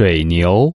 水牛。